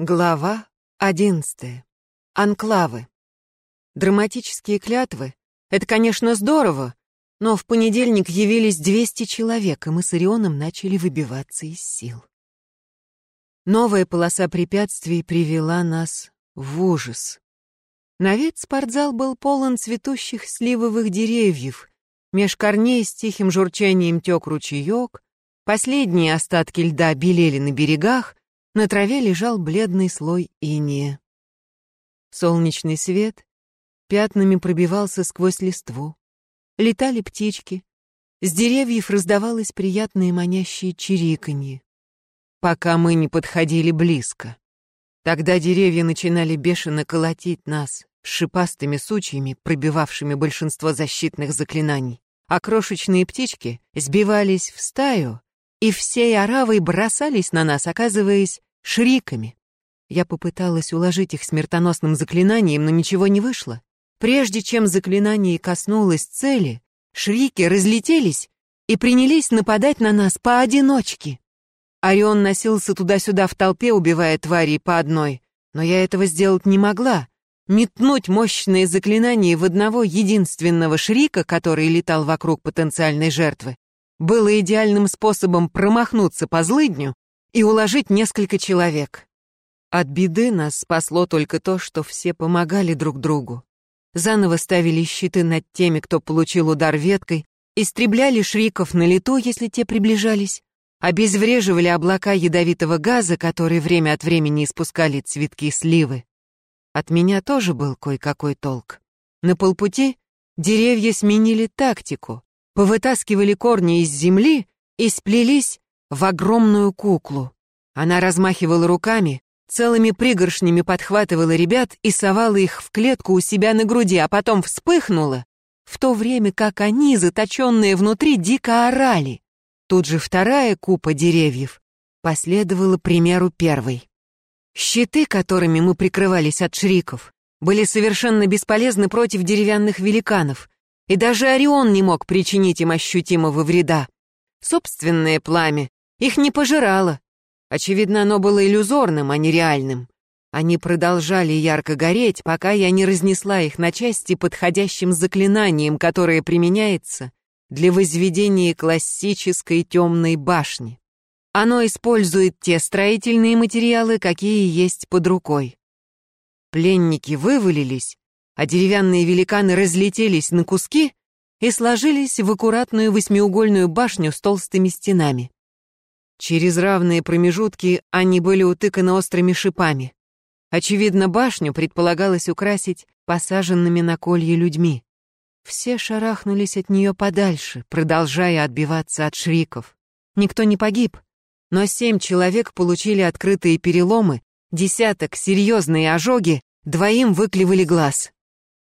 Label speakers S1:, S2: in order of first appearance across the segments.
S1: Глава одиннадцатая. Анклавы. Драматические клятвы — это, конечно, здорово, но в понедельник явились 200 человек, и мы с Орионом начали выбиваться из сил. Новая полоса препятствий привела нас в ужас. На вид спортзал был полон цветущих сливовых деревьев, меж корней с тихим журчанием тек ручеек, последние остатки льда белели на берегах, на траве лежал бледный слой иния. Солнечный свет пятнами пробивался сквозь листву. Летали птички. С деревьев раздавалось приятное манящее чириканье. Пока мы не подходили близко. Тогда деревья начинали бешено колотить нас шипастыми сучьями, пробивавшими большинство защитных заклинаний. А крошечные птички сбивались в стаю и всей оравой бросались на нас, оказываясь шриками. Я попыталась уложить их смертоносным заклинанием, но ничего не вышло. Прежде чем заклинание коснулось цели, шрики разлетелись и принялись нападать на нас поодиночке. Орион носился туда-сюда в толпе, убивая тварей по одной, но я этого сделать не могла. Метнуть мощное заклинание в одного единственного шрика, который летал вокруг потенциальной жертвы, было идеальным способом промахнуться по злыдню и уложить несколько человек. От беды нас спасло только то, что все помогали друг другу. Заново ставили щиты над теми, кто получил удар веткой, истребляли шриков на лету, если те приближались, обезвреживали облака ядовитого газа, которые время от времени испускали цветки сливы. От меня тоже был кое-какой толк. На полпути деревья сменили тактику, повытаскивали корни из земли и сплелись в огромную куклу. Она размахивала руками, целыми пригоршнями подхватывала ребят и совала их в клетку у себя на груди, а потом вспыхнула, в то время как они, заточенные внутри, дико орали. Тут же вторая купа деревьев последовала примеру первой. Щиты, которыми мы прикрывались от шриков, были совершенно бесполезны против деревянных великанов, и даже Орион не мог причинить им ощутимого вреда. Собственное пламя их не пожирало. Очевидно, оно было иллюзорным, а не реальным. Они продолжали ярко гореть, пока я не разнесла их на части подходящим заклинанием, которое применяется для возведения классической темной башни. Оно использует те строительные материалы, какие есть под рукой. Пленники вывалились, а деревянные великаны разлетелись на куски и сложились в аккуратную восьмиугольную башню с толстыми стенами. Через равные промежутки они были утыканы острыми шипами. Очевидно, башню предполагалось украсить посаженными на колье людьми. Все шарахнулись от нее подальше, продолжая отбиваться от шриков. Никто не погиб, но семь человек получили открытые переломы, десяток — серьезные ожоги, двоим выклевали глаз.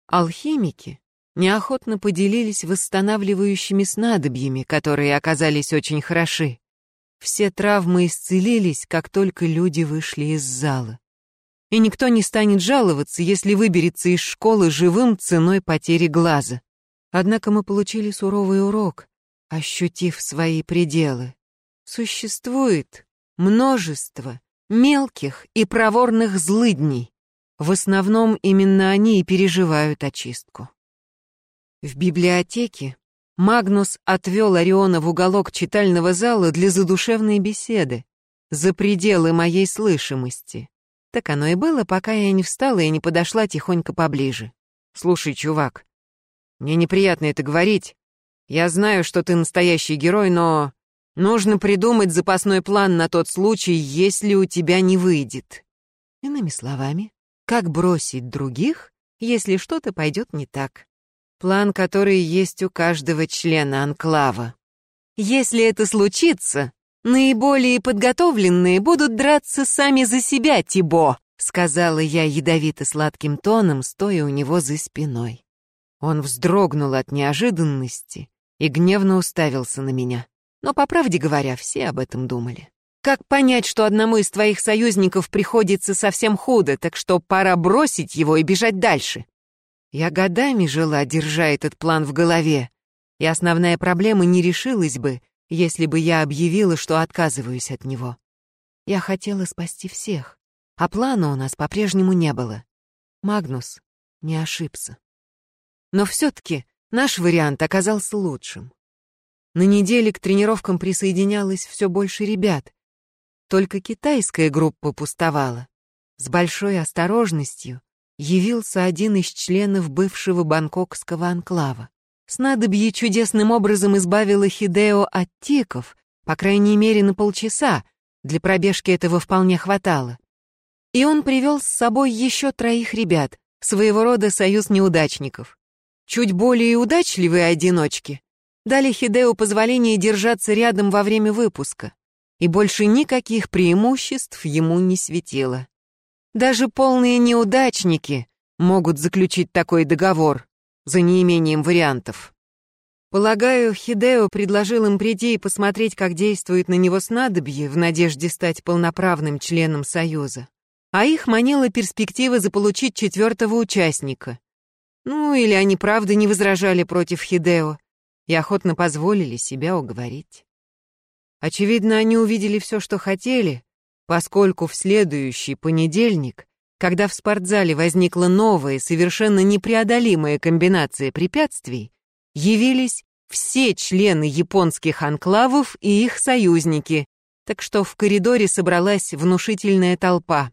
S1: Алхимики неохотно поделились восстанавливающими снадобьями, которые оказались очень хороши. Все травмы исцелились, как только люди вышли из зала. И никто не станет жаловаться, если выберется из школы живым ценой потери глаза. Однако мы получили суровый урок, ощутив свои пределы. Существует множество мелких и проворных злыдней. В основном именно они и переживают очистку. В библиотеке Магнус отвел Ориона в уголок читального зала для задушевной беседы, за пределы моей слышимости. Так оно и было, пока я не встала и не подошла тихонько поближе. «Слушай, чувак, мне неприятно это говорить. Я знаю, что ты настоящий герой, но нужно придумать запасной план на тот случай, если у тебя не выйдет». Иными словами, как бросить других, если что-то пойдет не так план, который есть у каждого члена анклава. Если это случится, наиболее подготовленные будут драться сами за себя, Тибо, сказала я ядовито-сладким тоном, стоя у него за спиной. Он вздрогнул от неожиданности и гневно уставился на меня. Но, по правде говоря, все об этом думали. Как понять, что одному из твоих союзников приходится совсем худо, так что пора бросить его и бежать дальше? Я годами жила, держа этот план в голове, и основная проблема не решилась бы, если бы я объявила, что отказываюсь от него. Я хотела спасти всех, а плана у нас по-прежнему не было. Магнус не ошибся. Но все-таки наш вариант оказался лучшим. На неделе к тренировкам присоединялось все больше ребят. Только китайская группа пустовала. С большой осторожностью явился один из членов бывшего бангкокского анклава. Снадобье чудесным образом избавило Хидео от тиков, по крайней мере на полчаса, для пробежки этого вполне хватало. И он привел с собой еще троих ребят, своего рода союз неудачников. Чуть более удачливые одиночки дали Хидео позволение держаться рядом во время выпуска, и больше никаких преимуществ ему не светило. Даже полные неудачники могут заключить такой договор за неимением вариантов. Полагаю, Хидео предложил им прийти и посмотреть, как действует на него снадобье в надежде стать полноправным членом Союза. А их манила перспектива заполучить четвертого участника. Ну, или они правда не возражали против Хидео, и охотно позволили себя уговорить. Очевидно, они увидели все, что хотели, поскольку в следующий понедельник, когда в спортзале возникла новая, совершенно непреодолимая комбинация препятствий, явились все члены японских анклавов и их союзники, так что в коридоре собралась внушительная толпа.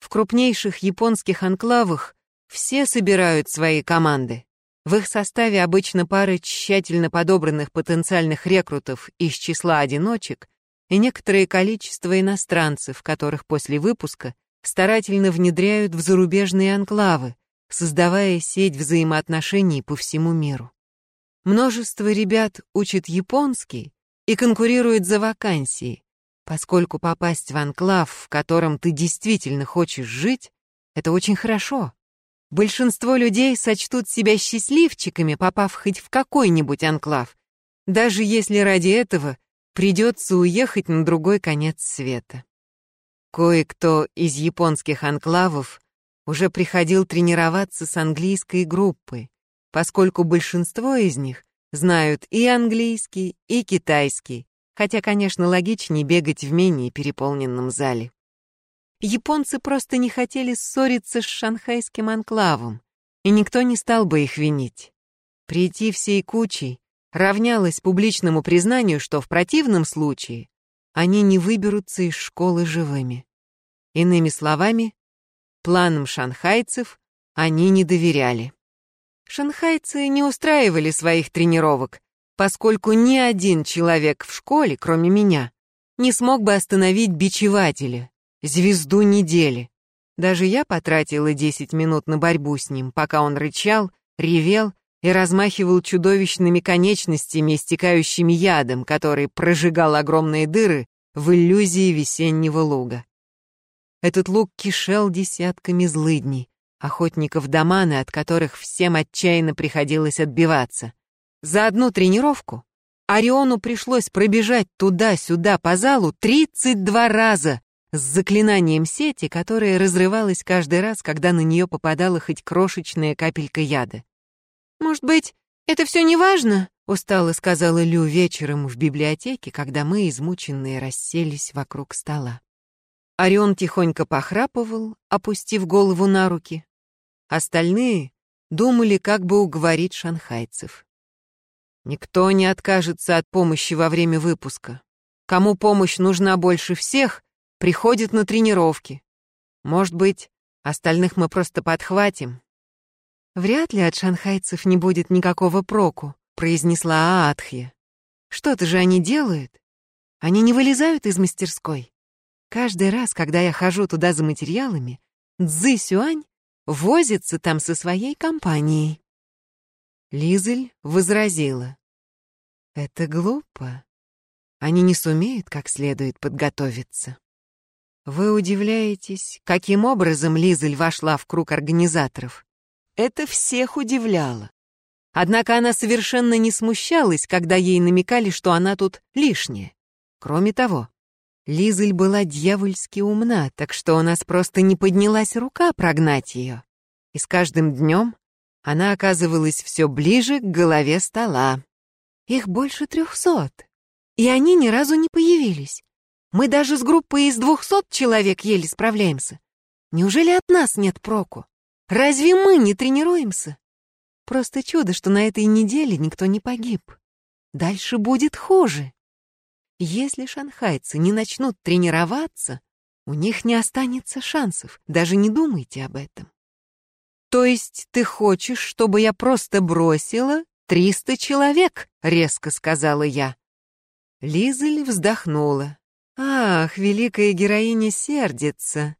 S1: В крупнейших японских анклавах все собирают свои команды. В их составе обычно пары тщательно подобранных потенциальных рекрутов из числа одиночек и некоторое количество иностранцев, которых после выпуска старательно внедряют в зарубежные анклавы, создавая сеть взаимоотношений по всему миру. Множество ребят учат японский и конкурируют за вакансии, поскольку попасть в анклав, в котором ты действительно хочешь жить, это очень хорошо. Большинство людей сочтут себя счастливчиками, попав хоть в какой-нибудь анклав, даже если ради этого придется уехать на другой конец света. Кое-кто из японских анклавов уже приходил тренироваться с английской группой, поскольку большинство из них знают и английский, и китайский, хотя, конечно, логичнее бегать в менее переполненном зале. Японцы просто не хотели ссориться с шанхайским анклавом, и никто не стал бы их винить. Прийти всей кучей равнялось публичному признанию, что в противном случае они не выберутся из школы живыми. Иными словами, планам шанхайцев они не доверяли. Шанхайцы не устраивали своих тренировок, поскольку ни один человек в школе, кроме меня, не смог бы остановить бичевателя, звезду недели. Даже я потратила 10 минут на борьбу с ним, пока он рычал, ревел и размахивал чудовищными конечностями, истекающими ядом, который прожигал огромные дыры в иллюзии весеннего луга. Этот луг кишел десятками злыдней, охотников доманы, от которых всем отчаянно приходилось отбиваться. За одну тренировку Ориону пришлось пробежать туда-сюда по залу 32 раза, с заклинанием сети, которое разрывалось каждый раз, когда на нее попадала хоть крошечная капелька яда. «Может быть, это все не важно?» — устало сказала Лю вечером в библиотеке, когда мы, измученные, расселись вокруг стола. Орион тихонько похрапывал, опустив голову на руки. Остальные думали, как бы уговорить шанхайцев. Никто не откажется от помощи во время выпуска. Кому помощь нужна больше всех, приходит на тренировки. Может быть, остальных мы просто подхватим. Вряд ли от шанхайцев не будет никакого проку, произнесла Аатхья. Что-то же они делают. Они не вылезают из мастерской. Каждый раз, когда я хожу туда за материалами, Цзы Сюань возится там со своей компанией. Лизель возразила. Это глупо. Они не сумеют как следует подготовиться. Вы удивляетесь, каким образом Лизель вошла в круг организаторов? Это всех удивляло. Однако она совершенно не смущалась, когда ей намекали, что она тут лишняя. Кроме того, Лизель была дьявольски умна, так что у нас просто не поднялась рука прогнать ее. И с каждым днем она оказывалась все ближе к голове стола. Их больше трехсот. И они ни разу не появились. Мы даже с группой из двухсот человек еле справляемся. Неужели от нас нет проку? Разве мы не тренируемся? Просто чудо, что на этой неделе никто не погиб. Дальше будет хуже. Если шанхайцы не начнут тренироваться, у них не останется шансов. Даже не думайте об этом. То есть ты хочешь, чтобы я просто бросила триста человек? Резко сказала я. Лизель вздохнула. Ах, великая героиня сердится.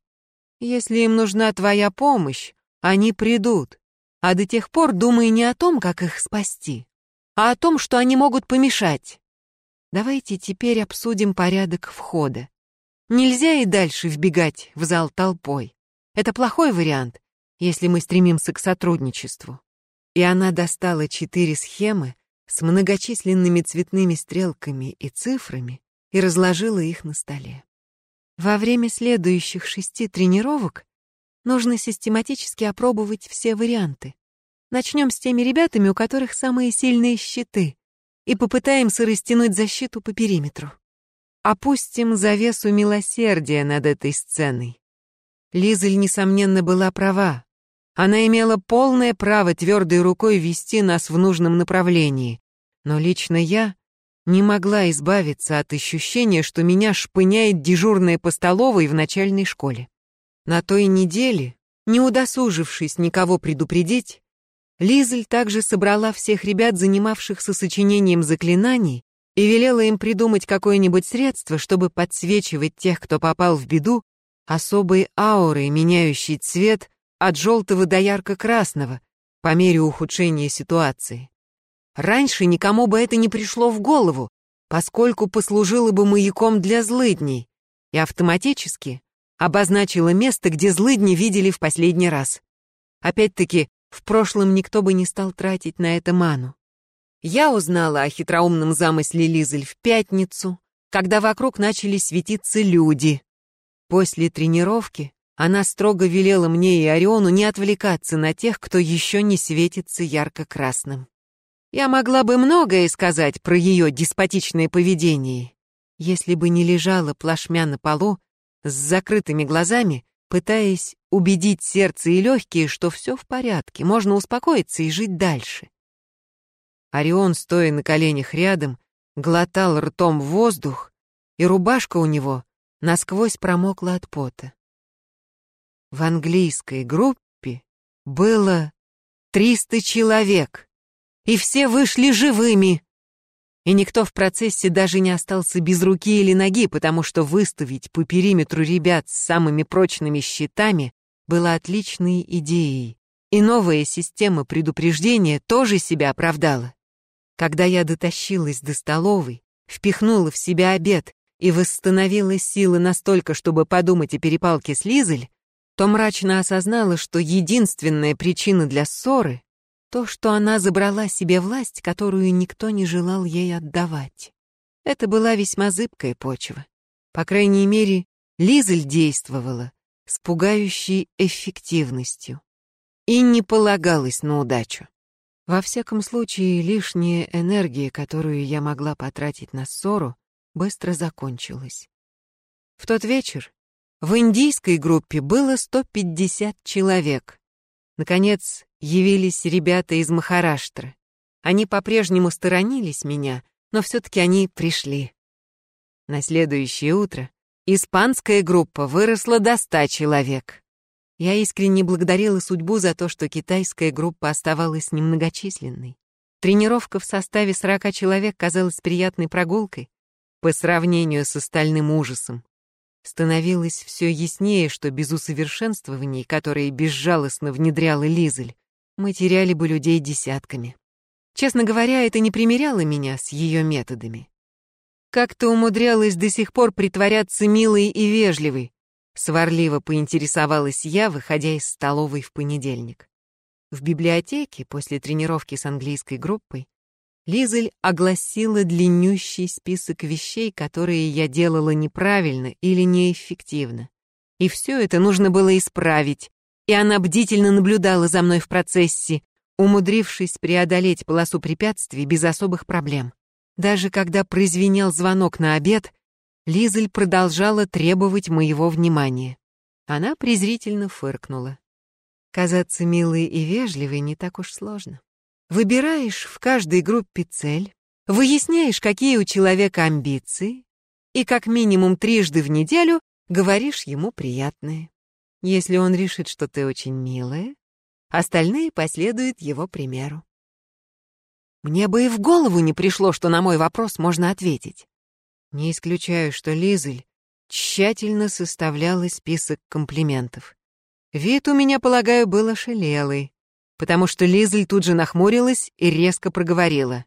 S1: Если им нужна твоя помощь, они придут. А до тех пор думай не о том, как их спасти, а о том, что они могут помешать. Давайте теперь обсудим порядок входа. Нельзя и дальше вбегать в зал толпой. Это плохой вариант, если мы стремимся к сотрудничеству. И она достала четыре схемы с многочисленными цветными стрелками и цифрами и разложила их на столе. Во время следующих шести тренировок нужно систематически опробовать все варианты. Начнем с теми ребятами, у которых самые сильные щиты, и попытаемся растянуть защиту по периметру. Опустим завесу милосердия над этой сценой. Лизель, несомненно, была права. Она имела полное право твердой рукой вести нас в нужном направлении. Но лично я не могла избавиться от ощущения, что меня шпыняет дежурная по столовой в начальной школе. На той неделе, не удосужившись никого предупредить, Лизель также собрала всех ребят, занимавшихся сочинением заклинаний, и велела им придумать какое-нибудь средство, чтобы подсвечивать тех, кто попал в беду, особой аурой, меняющей цвет от желтого до ярко-красного по мере ухудшения ситуации. Раньше никому бы это не пришло в голову, поскольку послужило бы маяком для злыдней, и автоматически обозначило место, где злыдни видели в последний раз. Опять-таки, в прошлом никто бы не стал тратить на это ману. Я узнала о хитроумном замысле Лизель в пятницу, когда вокруг начали светиться люди. После тренировки она строго велела мне и Ориону не отвлекаться на тех, кто еще не светится ярко-красным. Я могла бы многое сказать про ее деспотичное поведение, если бы не лежала плашмя на полу с закрытыми глазами, пытаясь убедить сердце и легкие, что все в порядке, можно успокоиться и жить дальше. Орион, стоя на коленях рядом, глотал ртом воздух, и рубашка у него насквозь промокла от пота. В английской группе было 300 человек, и все вышли живыми. И никто в процессе даже не остался без руки или ноги, потому что выставить по периметру ребят с самыми прочными щитами было отличной идеей. И новая система предупреждения тоже себя оправдала. Когда я дотащилась до столовой, впихнула в себя обед и восстановила силы настолько, чтобы подумать о перепалке с Лизель, то мрачно осознала, что единственная причина для ссоры — то, что она забрала себе власть, которую никто не желал ей отдавать. Это была весьма зыбкая почва. По крайней мере, Лизель действовала с пугающей эффективностью и не полагалась на удачу. Во всяком случае, лишняя энергия, которую я могла потратить на ссору, быстро закончилась. В тот вечер в индийской группе было 150 человек. Наконец, явились ребята из Махараштра. Они по-прежнему сторонились меня, но все-таки они пришли. На следующее утро испанская группа выросла до 100 человек. Я искренне благодарила судьбу за то, что китайская группа оставалась немногочисленной. Тренировка в составе 40 человек казалась приятной прогулкой по сравнению с остальным ужасом. Становилось все яснее, что без усовершенствований, которые безжалостно внедряла Лизель, мы теряли бы людей десятками. Честно говоря, это не примеряло меня с ее методами. Как-то умудрялась до сих пор притворяться милой и вежливой, Сварливо поинтересовалась я, выходя из столовой в понедельник. В библиотеке после тренировки с английской группой Лизель огласила длиннющий список вещей, которые я делала неправильно или неэффективно. И все это нужно было исправить, и она бдительно наблюдала за мной в процессе, умудрившись преодолеть полосу препятствий без особых проблем. Даже когда прозвенел звонок на обед, Лизель продолжала требовать моего внимания. Она презрительно фыркнула. Казаться милой и вежливой не так уж сложно. Выбираешь в каждой группе цель, выясняешь, какие у человека амбиции, и как минимум трижды в неделю говоришь ему приятное. Если он решит, что ты очень милая, остальные последуют его примеру. Мне бы и в голову не пришло, что на мой вопрос можно ответить. Не исключаю, что Лизель тщательно составляла список комплиментов. Вид у меня, полагаю, был ошалелый, потому что Лизель тут же нахмурилась и резко проговорила.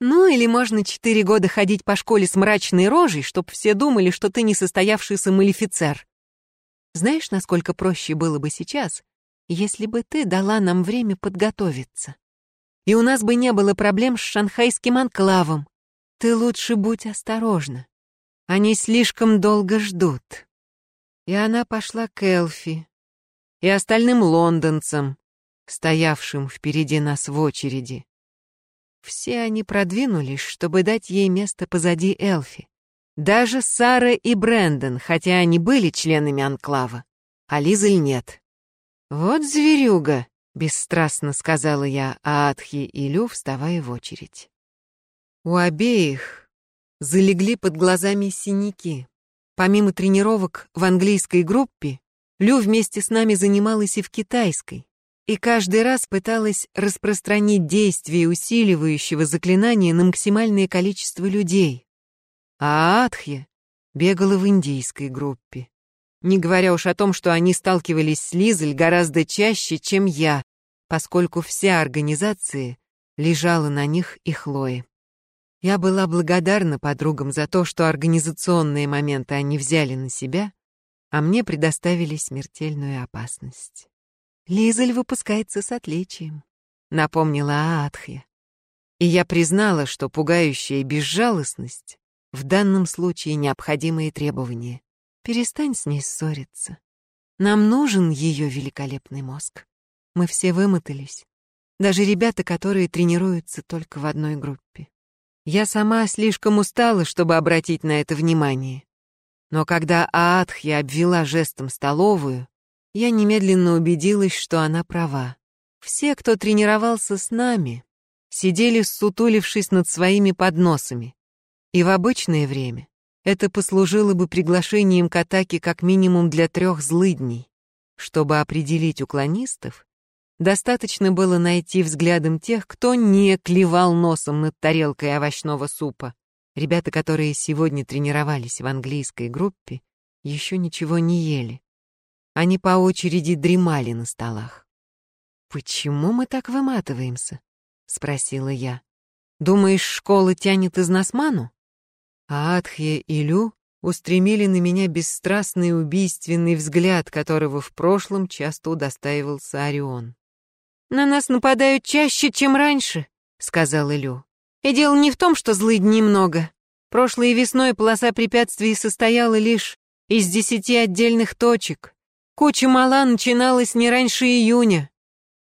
S1: «Ну, или можно четыре года ходить по школе с мрачной рожей, чтоб все думали, что ты несостоявшийся малефицер. Знаешь, насколько проще было бы сейчас, если бы ты дала нам время подготовиться? И у нас бы не было проблем с шанхайским анклавом. Ты лучше будь осторожна. Они слишком долго ждут». И она пошла к Элфи, и остальным лондонцам, стоявшим впереди нас в очереди. Все они продвинулись, чтобы дать ей место позади Элфи. Даже Сара и Брэндон, хотя они были членами анклава, а Лизель нет. «Вот зверюга», — бесстрастно сказала я Аатхи и Лю, вставая в очередь. У обеих залегли под глазами синяки. Помимо тренировок в английской группе, Лю вместе с нами занималась и в китайской, и каждый раз пыталась распространить действие усиливающего заклинания на максимальное количество людей. А Адхья бегала в индийской группе. Не говоря уж о том, что они сталкивались с Лизель гораздо чаще, чем я, поскольку вся организация лежала на них и Хлое. Я была благодарна подругам за то, что организационные моменты они взяли на себя, а мне предоставили смертельную опасность. Лизель выпускается с отличием, напомнила Аатхья. И я признала, что пугающая безжалостность в данном случае необходимые требования. Перестань с ней ссориться. Нам нужен ее великолепный мозг. Мы все вымотались. Даже ребята, которые тренируются только в одной группе. Я сама слишком устала, чтобы обратить на это внимание. Но когда Аатхья обвела жестом столовую, я немедленно убедилась, что она права. Все, кто тренировался с нами, сидели сутулившись над своими подносами. И в обычное время это послужило бы приглашением к атаке как минимум для трех злыдней. Чтобы определить уклонистов, достаточно было найти взглядом тех, кто не клевал носом над тарелкой овощного супа, Ребята, которые сегодня тренировались в английской группе, еще ничего не ели. Они по очереди дремали на столах. «Почему мы так выматываемся?» — спросила я. «Думаешь, школа тянет из нас ману?» А Адхья и Лю устремили на меня бесстрастный убийственный взгляд, которого в прошлом часто удостаивался Орион. «На нас нападают чаще, чем раньше», — сказал Илю. И дело не в том, что злы дни много. Прошлой весной полоса препятствий состояла лишь из десяти отдельных точек. Куча мала начиналась не раньше июня.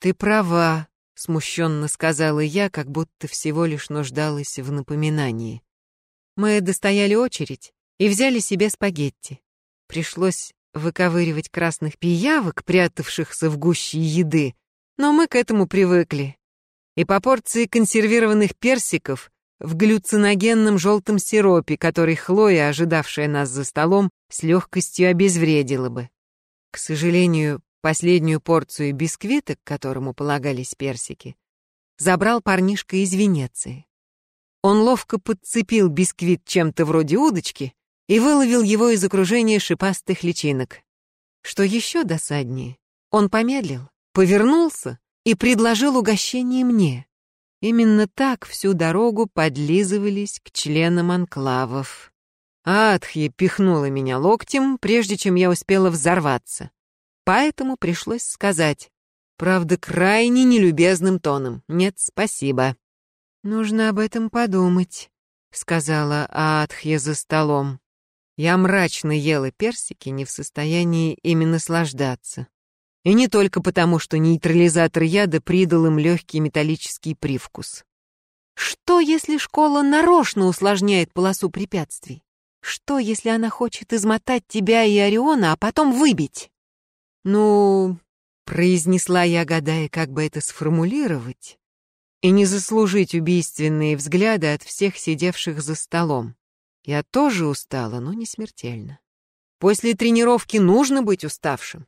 S1: Ты права, смущенно сказала я, как будто всего лишь нуждалась в напоминании. Мы достояли очередь и взяли себе спагетти. Пришлось выковыривать красных пиявок, прятавшихся в гуще еды, но мы к этому привыкли и по порции консервированных персиков в глюциногенном желтом сиропе, который Хлоя, ожидавшая нас за столом, с легкостью обезвредила бы. К сожалению, последнюю порцию бисквита, к которому полагались персики, забрал парнишка из Венеции. Он ловко подцепил бисквит чем-то вроде удочки и выловил его из окружения шипастых личинок. Что еще досаднее, он помедлил, повернулся и предложил угощение мне. Именно так всю дорогу подлизывались к членам анклавов. Адхья пихнула меня локтем, прежде чем я успела взорваться. Поэтому пришлось сказать, правда, крайне нелюбезным тоном. Нет, спасибо. «Нужно об этом подумать», — сказала Аатхья за столом. Я мрачно ела персики, не в состоянии ими наслаждаться. И не только потому, что нейтрализатор яда придал им легкий металлический привкус. Что, если школа нарочно усложняет полосу препятствий? Что, если она хочет измотать тебя и Ориона, а потом выбить? Ну, произнесла я, гадая, как бы это сформулировать, и не заслужить убийственные взгляды от всех сидевших за столом. Я тоже устала, но не смертельно. После тренировки нужно быть уставшим.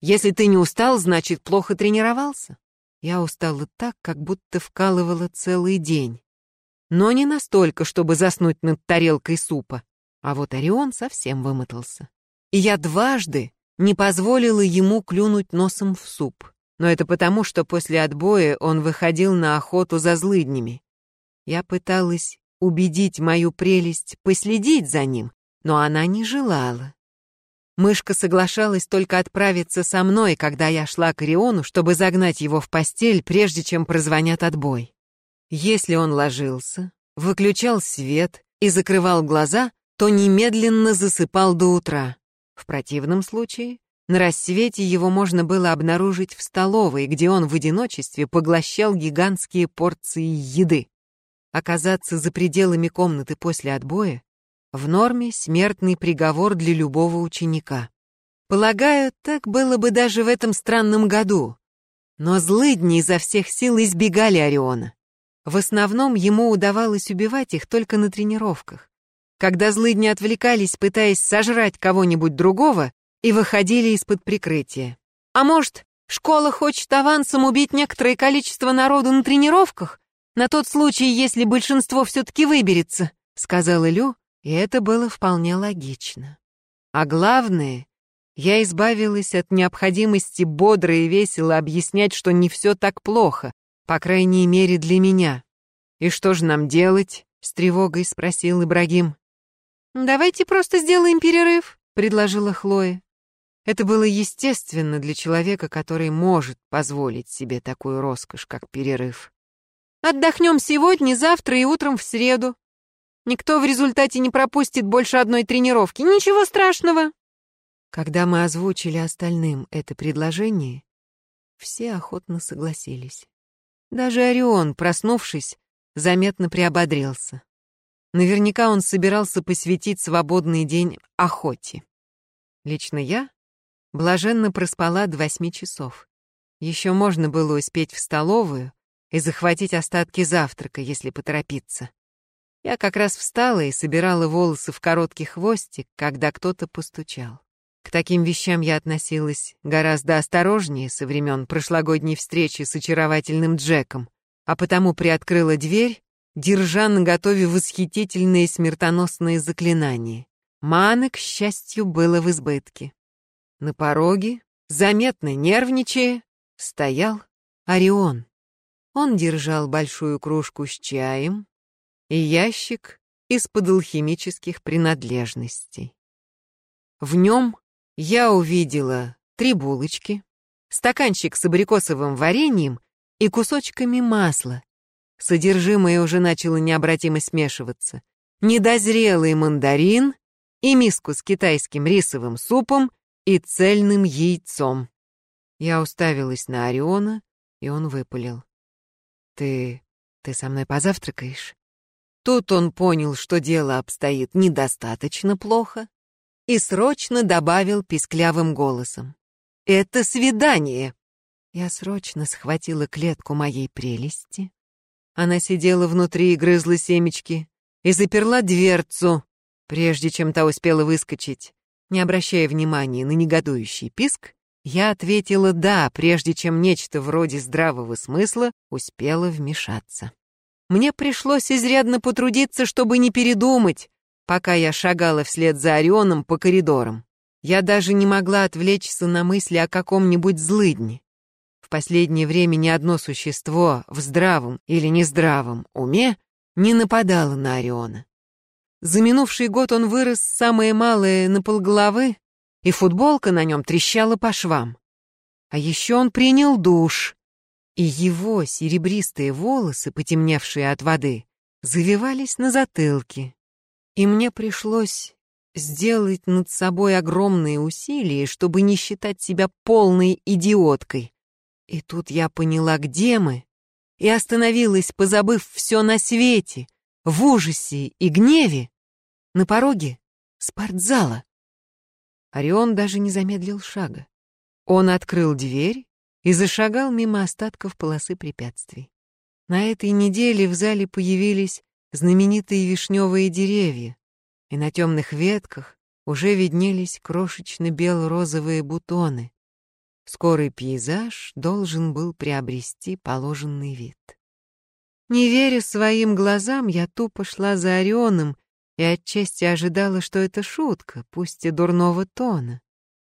S1: Если ты не устал, значит, плохо тренировался. Я устала так, как будто вкалывала целый день. Но не настолько, чтобы заснуть над тарелкой супа. А вот Орион совсем вымотался. И я дважды не позволила ему клюнуть носом в суп. Но это потому, что после отбоя он выходил на охоту за злыднями. Я пыталась убедить мою прелесть последить за ним, но она не желала. Мышка соглашалась только отправиться со мной, когда я шла к Ориону, чтобы загнать его в постель, прежде чем прозвонят отбой. Если он ложился, выключал свет и закрывал глаза, то немедленно засыпал до утра. В противном случае на рассвете его можно было обнаружить в столовой, где он в одиночестве поглощал гигантские порции еды. Оказаться за пределами комнаты после отбоя в норме смертный приговор для любого ученика. Полагаю, так было бы даже в этом странном году. Но злыдни изо всех сил избегали Ориона. В основном ему удавалось убивать их только на тренировках. Когда злыдни отвлекались, пытаясь сожрать кого-нибудь другого, и выходили из-под прикрытия. А может, школа хочет авансом убить некоторое количество народу на тренировках? На тот случай, если большинство все-таки выберется, сказала Лю, и это было вполне логично. А главное, я избавилась от необходимости бодро и весело объяснять, что не все так плохо, по крайней мере для меня. «И что же нам делать?» — с тревогой спросил Ибрагим. «Давайте просто сделаем перерыв», — предложила Хлоя. Это было естественно для человека, который может позволить себе такую роскошь, как перерыв. «Отдохнем сегодня, завтра и утром в среду. Никто в результате не пропустит больше одной тренировки. Ничего страшного. Когда мы озвучили остальным это предложение, все охотно согласились. Даже Орион, проснувшись, заметно приободрился. Наверняка он собирался посвятить свободный день охоте. Лично я блаженно проспала до восьми часов. Еще можно было успеть в столовую и захватить остатки завтрака, если поторопиться. Я как раз встала и собирала волосы в короткий хвостик, когда кто-то постучал. К таким вещам я относилась гораздо осторожнее со времен прошлогодней встречи с очаровательным Джеком, а потому приоткрыла дверь, держа наготове восхитительные смертоносные заклинания. Маны, к счастью, было в избытке. На пороге, заметно нервничая, стоял Орион. Он держал большую кружку с чаем, и ящик из-под алхимических принадлежностей. В нем я увидела три булочки, стаканчик с абрикосовым вареньем и кусочками масла. Содержимое уже начало необратимо смешиваться. Недозрелый мандарин и миску с китайским рисовым супом и цельным яйцом. Я уставилась на Ориона, и он выпалил. «Ты... ты со мной позавтракаешь?» Тут он понял, что дело обстоит недостаточно плохо, и срочно добавил писклявым голосом. «Это свидание!» Я срочно схватила клетку моей прелести. Она сидела внутри и грызла семечки, и заперла дверцу, прежде чем та успела выскочить. Не обращая внимания на негодующий писк, я ответила «да», прежде чем нечто вроде здравого смысла успело вмешаться. Мне пришлось изрядно потрудиться, чтобы не передумать, пока я шагала вслед за Орионом по коридорам. Я даже не могла отвлечься на мысли о каком-нибудь злыдне. В последнее время ни одно существо в здравом или нездравом уме не нападало на Ориона. За минувший год он вырос самое малое на полголовы, и футболка на нем трещала по швам. А еще он принял душ, и его серебристые волосы, потемневшие от воды, завивались на затылке. И мне пришлось сделать над собой огромные усилия, чтобы не считать себя полной идиоткой. И тут я поняла, где мы, и остановилась, позабыв все на свете, в ужасе и гневе. На пороге спортзала. Орион даже не замедлил шага. Он открыл дверь и зашагал мимо остатков полосы препятствий. На этой неделе в зале появились знаменитые вишневые деревья, и на темных ветках уже виднелись крошечно-бело-розовые бутоны. Скорый пейзаж должен был приобрести положенный вид. Не веря своим глазам, я тупо шла за Орионом и отчасти ожидала, что это шутка, пусть и дурного тона.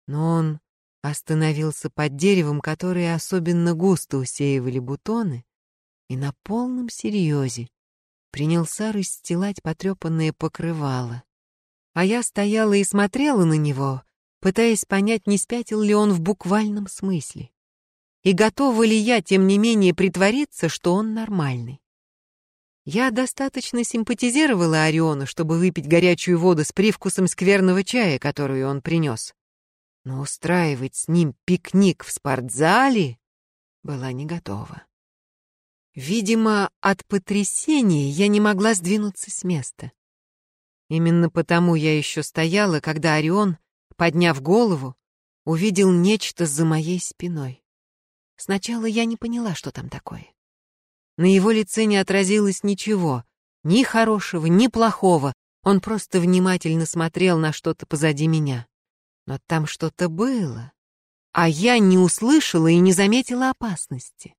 S1: Но он остановился под деревом, которое особенно густо усеивали бутоны, и на полном серьезе принялся расстилать потрепанное покрывало. А я стояла и смотрела на него, пытаясь понять, не спятил ли он в буквальном смысле. И готова ли я, тем не менее, притвориться, что он нормальный. Я достаточно симпатизировала Ориону, чтобы выпить горячую воду с привкусом скверного чая, которую он принес. Но устраивать с ним пикник в спортзале была не готова. Видимо, от потрясения я не могла сдвинуться с места. Именно потому я еще стояла, когда Орион, подняв голову, увидел нечто за моей спиной. Сначала я не поняла, что там такое. На его лице не отразилось ничего, ни хорошего, ни плохого. Он просто внимательно смотрел на что-то позади меня. Но там что-то было, а я не услышала и не заметила опасности.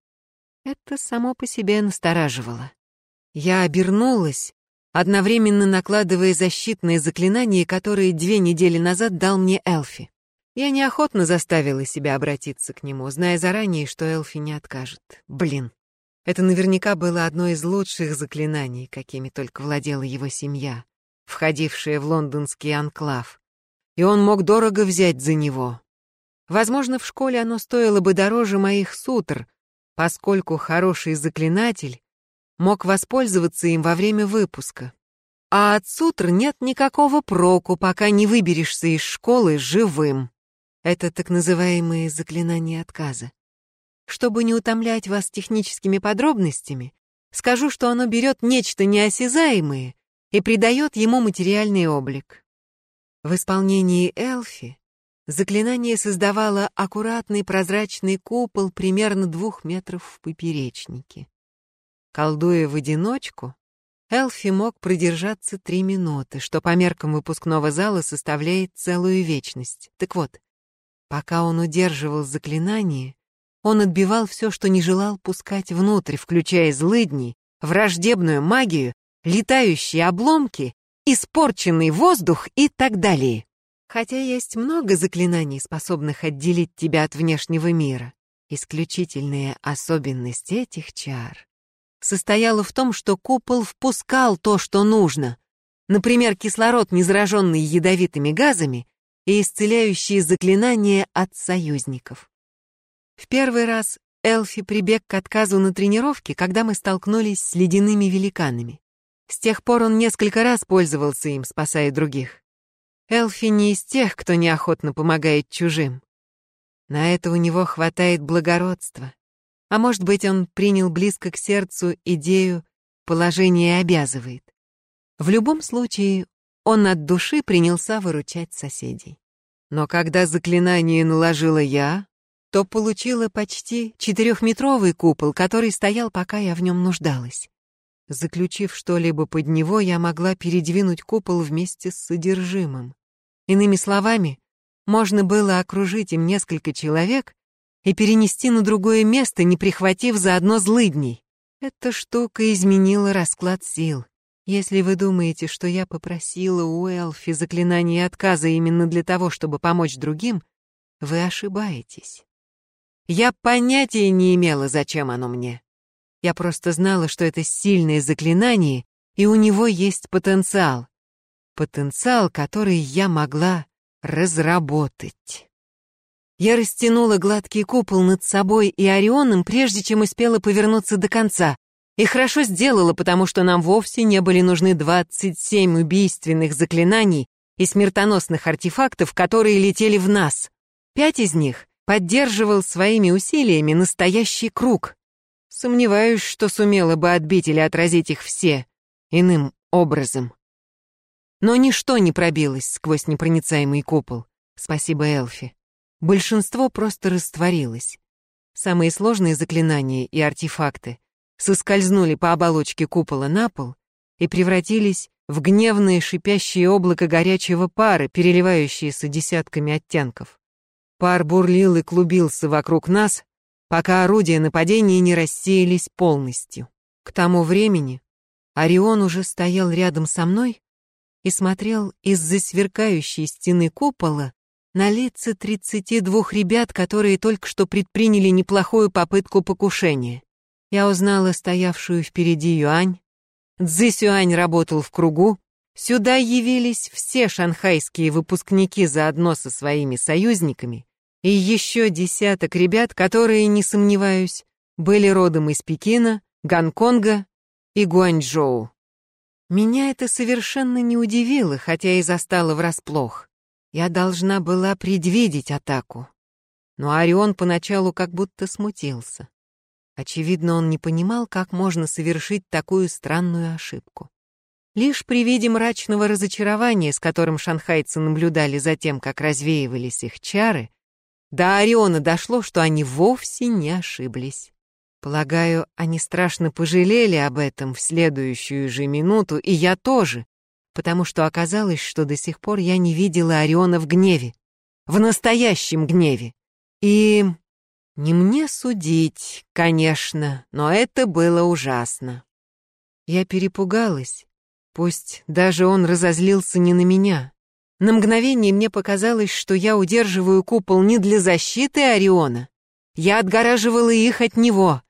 S1: Это само по себе настораживало. Я обернулась, одновременно накладывая защитные заклинания, которые две недели назад дал мне Элфи. Я неохотно заставила себя обратиться к нему, зная заранее, что Элфи не откажет. Блин. Это наверняка было одно из лучших заклинаний, какими только владела его семья, входившая в лондонский анклав. И он мог дорого взять за него. Возможно, в школе оно стоило бы дороже моих сутр, поскольку хороший заклинатель мог воспользоваться им во время выпуска. А от сутр нет никакого проку, пока не выберешься из школы живым. Это так называемые заклинания отказа. Чтобы не утомлять вас техническими подробностями, скажу, что оно берет нечто неосязаемое и придает ему материальный облик. В исполнении Элфи заклинание создавало аккуратный прозрачный купол примерно двух метров в поперечнике. Колдуя в одиночку, Элфи мог продержаться три минуты, что по меркам выпускного зала составляет целую вечность. Так вот, пока он удерживал заклинание, он отбивал все, что не желал пускать внутрь, включая злыдни, враждебную магию, летающие обломки, испорченный воздух и так далее. Хотя есть много заклинаний, способных отделить тебя от внешнего мира. Исключительная особенность этих чар состояла в том, что купол впускал то, что нужно. Например, кислород, не зараженный ядовитыми газами, и исцеляющие заклинания от союзников. В первый раз Элфи прибег к отказу на тренировке, когда мы столкнулись с ледяными великанами. С тех пор он несколько раз пользовался им, спасая других. Элфи не из тех, кто неохотно помогает чужим. На это у него хватает благородства. А может быть, он принял близко к сердцу идею «положение обязывает». В любом случае, он от души принялся выручать соседей. Но когда заклинание наложила я, то получила почти четырехметровый купол, который стоял, пока я в нем нуждалась. Заключив что-либо под него, я могла передвинуть купол вместе с содержимым. Иными словами, можно было окружить им несколько человек и перенести на другое место, не прихватив заодно злыдней. Эта штука изменила расклад сил. Если вы думаете, что я попросила у Элфи заклинание отказа именно для того, чтобы помочь другим, вы ошибаетесь. Я понятия не имела, зачем оно мне. Я просто знала, что это сильное заклинание, и у него есть потенциал. Потенциал, который я могла разработать. Я растянула гладкий купол над собой и Орионом, прежде чем успела повернуться до конца. И хорошо сделала, потому что нам вовсе не были нужны 27 убийственных заклинаний и смертоносных артефактов, которые летели в нас. Пять из них поддерживал своими усилиями настоящий круг. Сомневаюсь, что сумела бы отбить или отразить их все иным образом. Но ничто не пробилось сквозь непроницаемый купол. Спасибо Элфи. Большинство просто растворилось. Самые сложные заклинания и артефакты соскользнули по оболочке купола на пол и превратились в гневное шипящее облако горячего пара, переливающееся десятками оттенков. Пар бурлил и клубился вокруг нас, пока орудия нападения не рассеялись полностью. К тому времени Орион уже стоял рядом со мной и смотрел из-за сверкающей стены купола на лица 32 ребят, которые только что предприняли неплохую попытку покушения. Я узнала стоявшую впереди Юань. Цзи Сюань работал в кругу. Сюда явились все шанхайские выпускники заодно со своими союзниками и еще десяток ребят, которые, не сомневаюсь, были родом из Пекина, Гонконга и Гуанчжоу. Меня это совершенно не удивило, хотя и застало врасплох. Я должна была предвидеть атаку. Но Орион поначалу как будто смутился. Очевидно, он не понимал, как можно совершить такую странную ошибку. Лишь при виде мрачного разочарования, с которым шанхайцы наблюдали за тем, как развеивались их чары, до Ориона дошло, что они вовсе не ошиблись. Полагаю, они страшно пожалели об этом в следующую же минуту, и я тоже, потому что оказалось, что до сих пор я не видела Ориона в гневе. В настоящем гневе. И... Не мне судить, конечно, но это было ужасно. Я перепугалась. Пусть даже он разозлился не на меня. На мгновение мне показалось, что я удерживаю купол не для защиты Ориона. Я отгораживала их от него.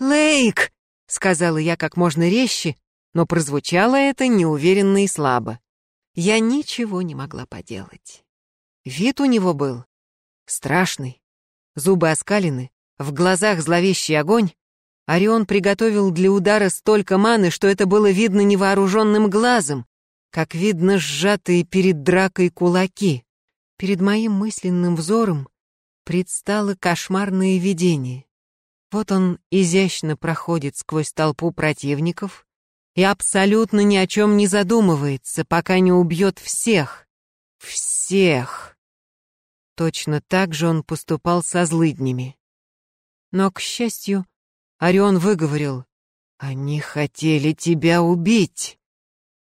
S1: «Лейк!» — сказала я как можно резче, но прозвучало это неуверенно и слабо. Я ничего не могла поделать. Вид у него был страшный. Зубы оскалены, в глазах зловещий огонь. Орион приготовил для удара столько маны, что это было видно невооруженным глазом, как видно сжатые перед дракой кулаки. Перед моим мысленным взором предстало кошмарное видение. Вот он изящно проходит сквозь толпу противников, и абсолютно ни о чем не задумывается, пока не убьет всех. Всех. Точно так же он поступал со злыднями. Но, к счастью, Орион выговорил, «Они хотели тебя убить!»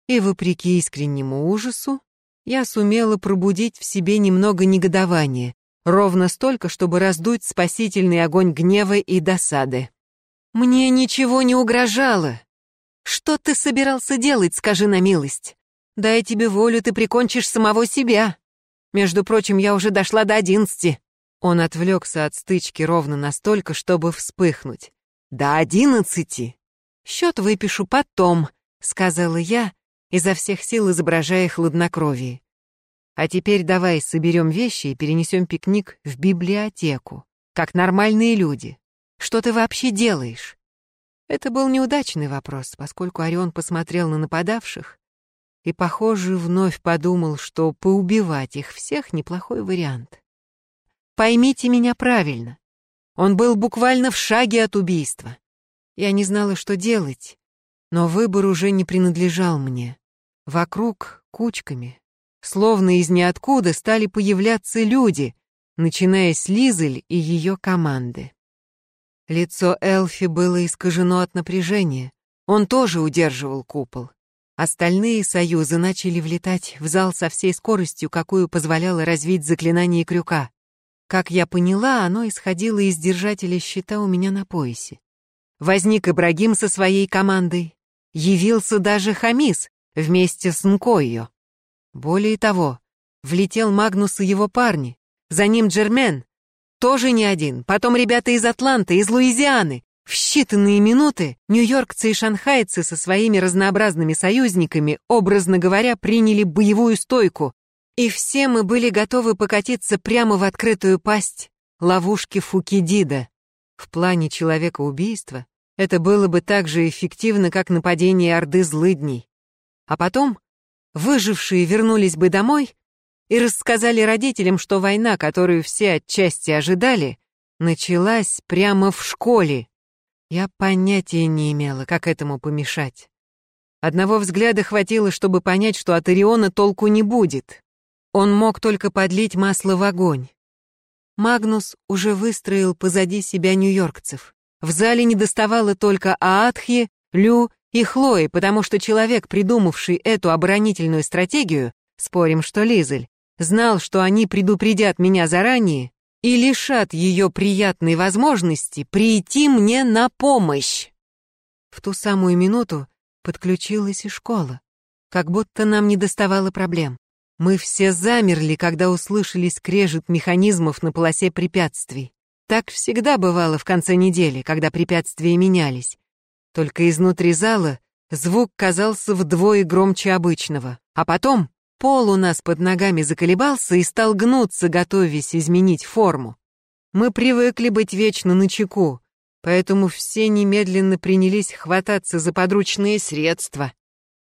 S1: И, вопреки искреннему ужасу, я сумела пробудить в себе немного негодования, ровно столько, чтобы раздуть спасительный огонь гнева и досады. Мне ничего не угрожало, что ты собирался делать, скажи на милость? Дай тебе волю, ты прикончишь самого себя. Между прочим, я уже дошла до одиннадцати. Он отвлекся от стычки ровно настолько, чтобы вспыхнуть. До одиннадцати. Счет выпишу потом, сказала я, изо всех сил изображая хладнокровие. А теперь давай соберем вещи и перенесем пикник в библиотеку, как нормальные люди. Что ты вообще делаешь? Это был неудачный вопрос, поскольку Орион посмотрел на нападавших и, похоже, вновь подумал, что поубивать их всех — неплохой вариант. Поймите меня правильно. Он был буквально в шаге от убийства. Я не знала, что делать, но выбор уже не принадлежал мне. Вокруг, кучками, словно из ниоткуда стали появляться люди, начиная с Лизель и ее команды. Лицо Элфи было искажено от напряжения. Он тоже удерживал купол. Остальные союзы начали влетать в зал со всей скоростью, какую позволяло развить заклинание крюка. Как я поняла, оно исходило из держателя щита у меня на поясе. Возник Ибрагим со своей командой. Явился даже Хамис вместе с Нкойо. Более того, влетел Магнус и его парни. За ним Джермен, тоже не один. Потом ребята из Атланты, из Луизианы. В считанные минуты нью-йоркцы и шанхайцы со своими разнообразными союзниками, образно говоря, приняли боевую стойку. И все мы были готовы покатиться прямо в открытую пасть ловушки Фукидида. В плане человека-убийства это было бы так же эффективно, как нападение Орды злыдней. А потом выжившие вернулись бы домой и рассказали родителям, что война, которую все отчасти ожидали, началась прямо в школе. Я понятия не имела, как этому помешать. Одного взгляда хватило, чтобы понять, что от Ориона толку не будет. Он мог только подлить масло в огонь. Магнус уже выстроил позади себя нью-йоркцев. В зале не доставало только Аатхи, Лю и Хлои, потому что человек, придумавший эту оборонительную стратегию, спорим, что Лизель, знал, что они предупредят меня заранее и лишат ее приятной возможности прийти мне на помощь. В ту самую минуту подключилась и школа, как будто нам не доставало проблем. Мы все замерли, когда услышали скрежет механизмов на полосе препятствий. Так всегда бывало в конце недели, когда препятствия менялись. Только изнутри зала звук казался вдвое громче обычного. А потом пол у нас под ногами заколебался и стал гнуться, готовясь изменить форму. Мы привыкли быть вечно на чеку, поэтому все немедленно принялись хвататься за подручные средства.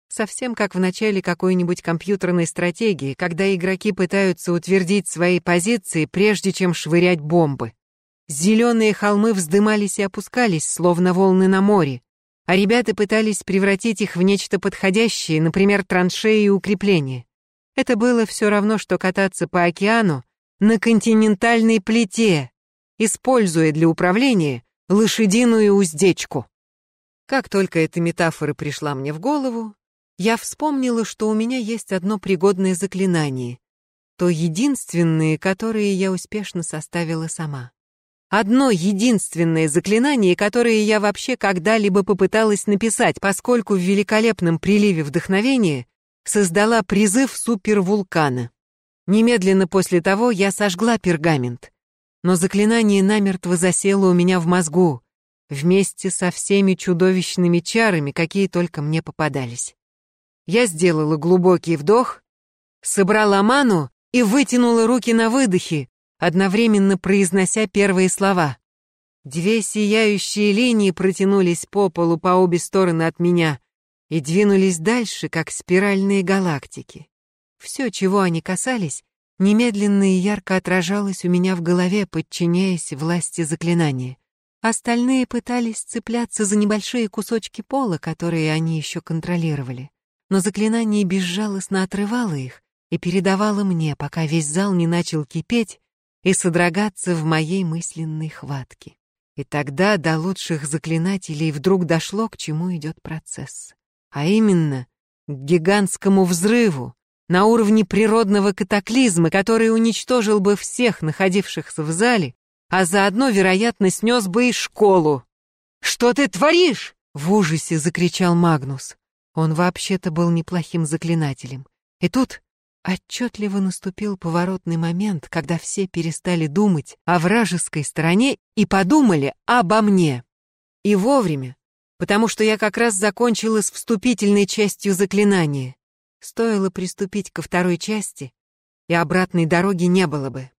S1: Совсем как в начале какой-нибудь компьютерной стратегии, когда игроки пытаются утвердить свои позиции, прежде чем швырять бомбы. Зеленые холмы вздымались и опускались, словно волны на море, а ребята пытались превратить их в нечто подходящее, например, траншеи и укрепления. Это было все равно, что кататься по океану на континентальной плите, используя для управления лошадиную уздечку. Как только эта метафора пришла мне в голову, я вспомнила, что у меня есть одно пригодное заклинание, то единственное, которое я успешно составила сама. Одно единственное заклинание, которое я вообще когда-либо попыталась написать, поскольку в великолепном приливе вдохновения создала призыв супервулкана. Немедленно после того я сожгла пергамент, но заклинание намертво засело у меня в мозгу, вместе со всеми чудовищными чарами, какие только мне попадались. Я сделала глубокий вдох, собрала ману и вытянула руки на выдохе, одновременно произнося первые слова. Две сияющие линии протянулись по полу по обе стороны от меня и двинулись дальше, как спиральные галактики. Все, чего они касались, немедленно и ярко отражалось у меня в голове, подчиняясь власти заклинания. Остальные пытались цепляться за небольшие кусочки пола, которые они еще контролировали. Но заклинание безжалостно отрывало их и передавало мне, пока весь зал не начал кипеть и содрогаться в моей мысленной хватке. И тогда до лучших заклинателей вдруг дошло, к чему идет процесс. А именно, к гигантскому взрыву, на уровне природного катаклизма, который уничтожил бы всех находившихся в зале, а заодно, вероятно, снес бы и школу. «Что ты творишь?» — в ужасе закричал Магнус. Он вообще-то был неплохим заклинателем. И тут отчетливо наступил поворотный момент, когда все перестали думать о вражеской стороне и подумали обо мне. И вовремя, потому что я как раз закончила с вступительной частью заклинания. Стоило приступить ко второй части, и обратной дороги не было бы.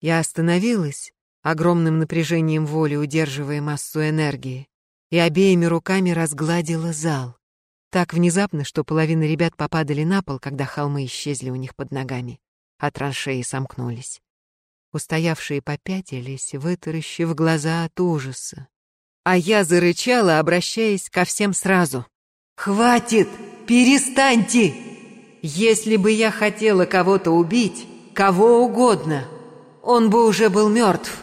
S1: Я остановилась, огромным напряжением воли удерживая массу энергии, и обеими руками разгладила зал. Так внезапно, что половина ребят попадали на пол, когда холмы исчезли у них под ногами, а траншеи сомкнулись. Устоявшие попятились, вытаращив глаза от ужаса. А я зарычала, обращаясь ко всем сразу. «Хватит! Перестаньте!» Если бы я хотела кого-то убить, кого угодно, он бы уже был мертв.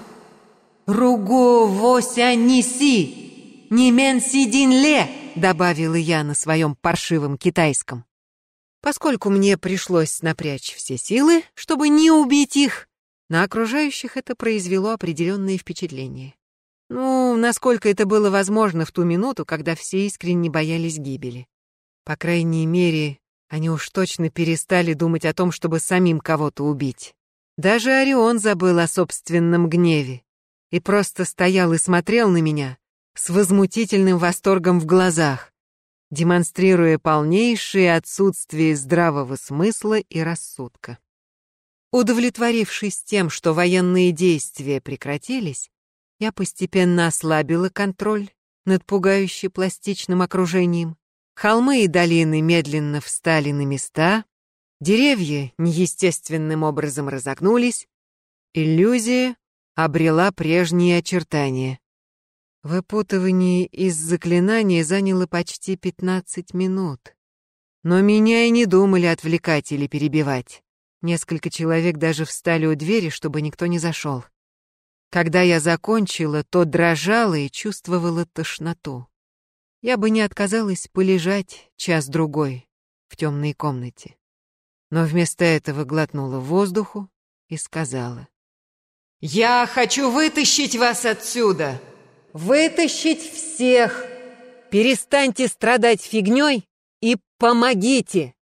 S1: «Руго вося неси! Немен сидин ле!» добавила я на своем паршивом китайском. Поскольку мне пришлось напрячь все силы, чтобы не убить их, на окружающих это произвело определенное впечатление. Ну, насколько это было возможно в ту минуту, когда все искренне боялись гибели. По крайней мере, они уж точно перестали думать о том, чтобы самим кого-то убить. Даже Орион забыл о собственном гневе и просто стоял и смотрел на меня с возмутительным восторгом в глазах, демонстрируя полнейшее отсутствие здравого смысла и рассудка. Удовлетворившись тем, что военные действия прекратились, я постепенно ослабила контроль над пугающе пластичным окружением Холмы и долины медленно встали на места, деревья неестественным образом разогнулись, иллюзия обрела прежние очертания. Выпутывание из заклинания заняло почти 15 минут, Но меня и не думали отвлекать или перебивать. Несколько человек даже встали у двери, чтобы никто не зашел. Когда я закончила, то дрожала и чувствовала тошноту. Я бы не отказалась полежать час-другой в темной комнате. Но вместо этого глотнула воздуху и сказала. «Я хочу вытащить вас отсюда! Вытащить всех! Перестаньте страдать фигней и помогите!»